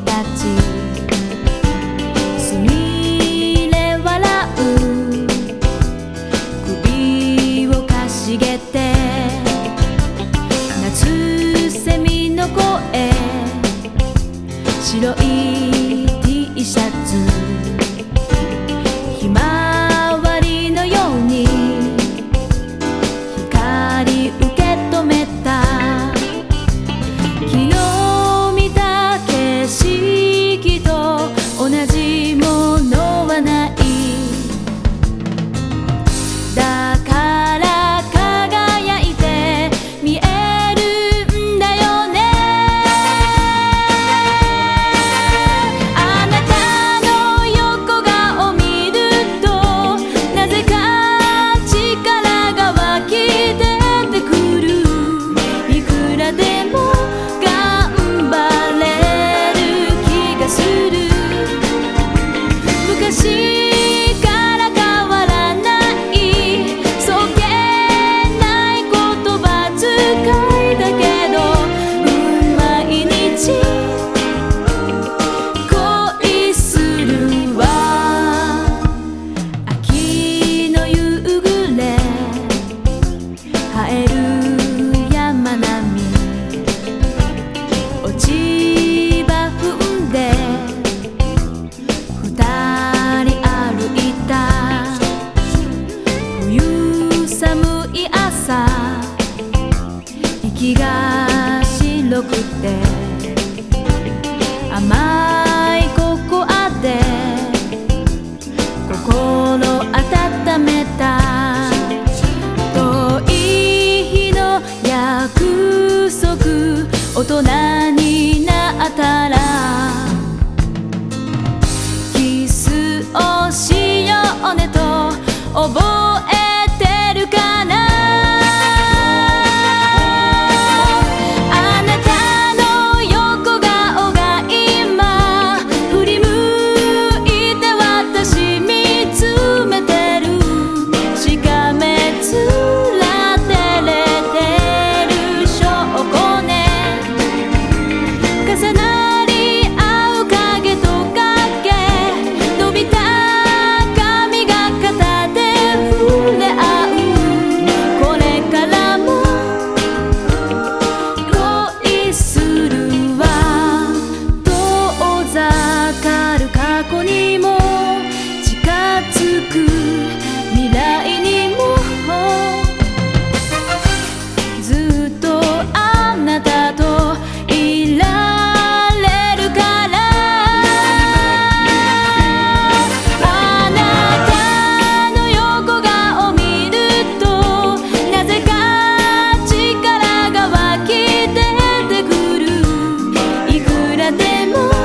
たち。すみれ笑う。首をかしげて。夏セミの声。白い T シャツ。中でも大人になったら tenemos